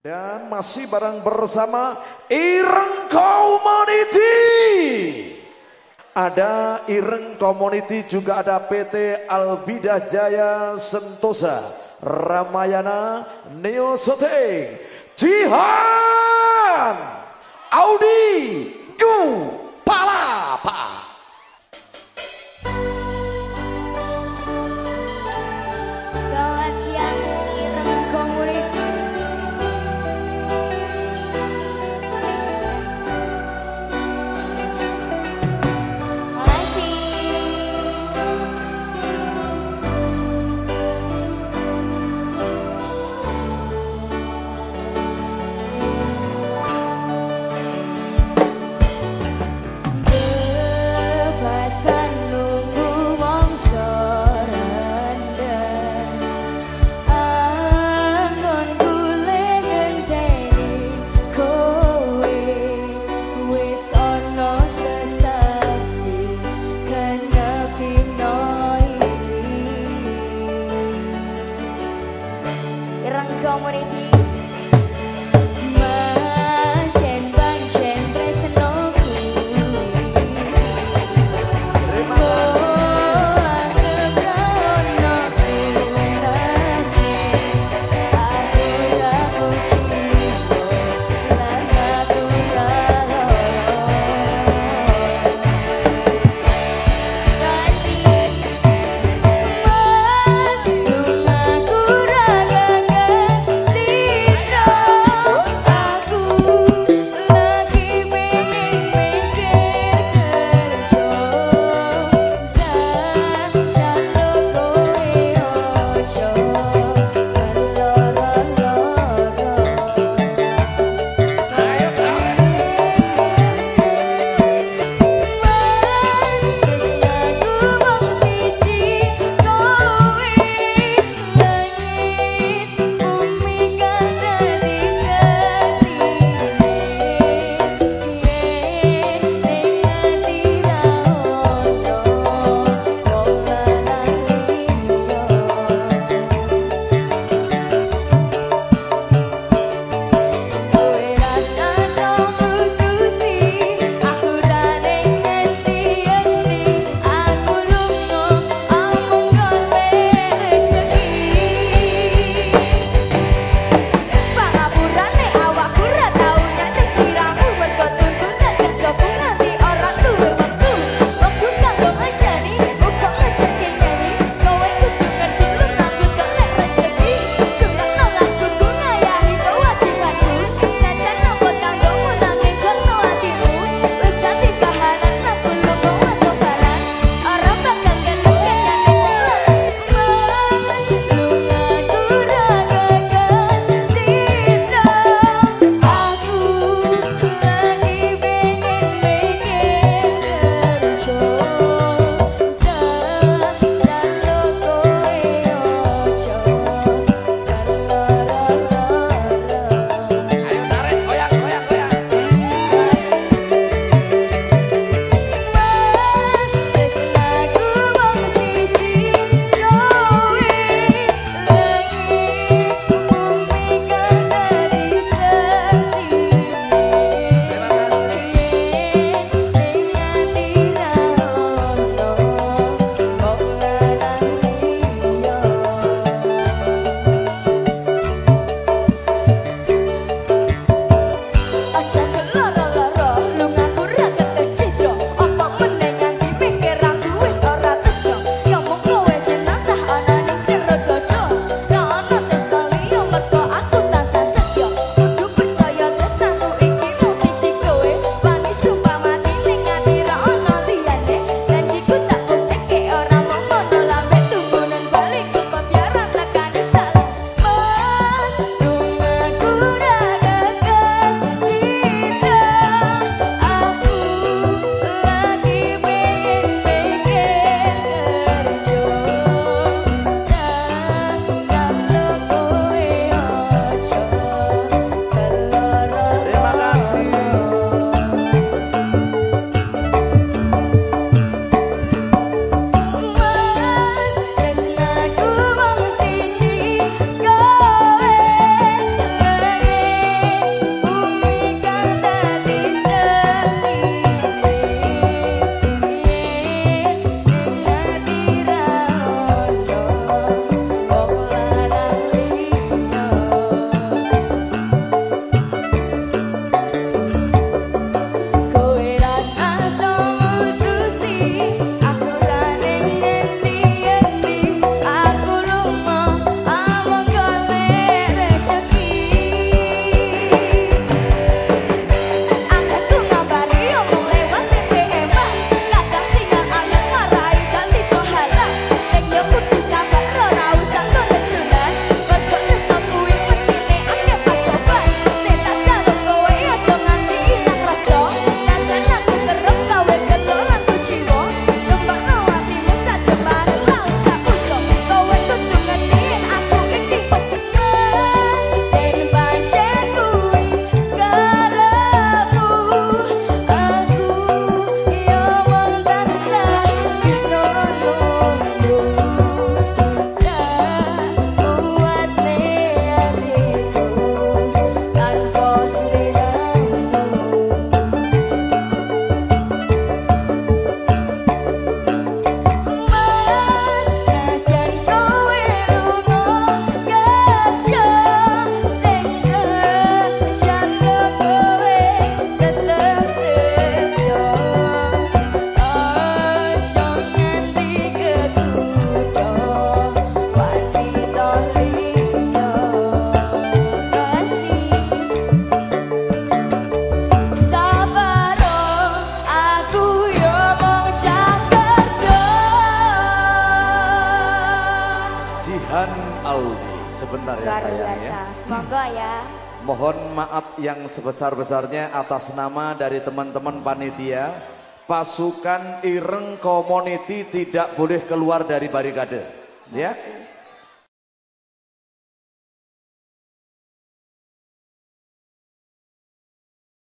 Dan masih bareng bersama Ireng Community. Ada Ireng Community juga ada PT Albida Jaya Sentosa Ramayana Neo Soteng Jihan Audi Gu Palapa morning. Farhan Aldi sebentar ya sayang ya. Semoga ya. Mohon maaf yang sebesar-besarnya atas nama dari teman-teman panitia. Pasukan Ireng Community tidak boleh keluar dari barikade. Ya.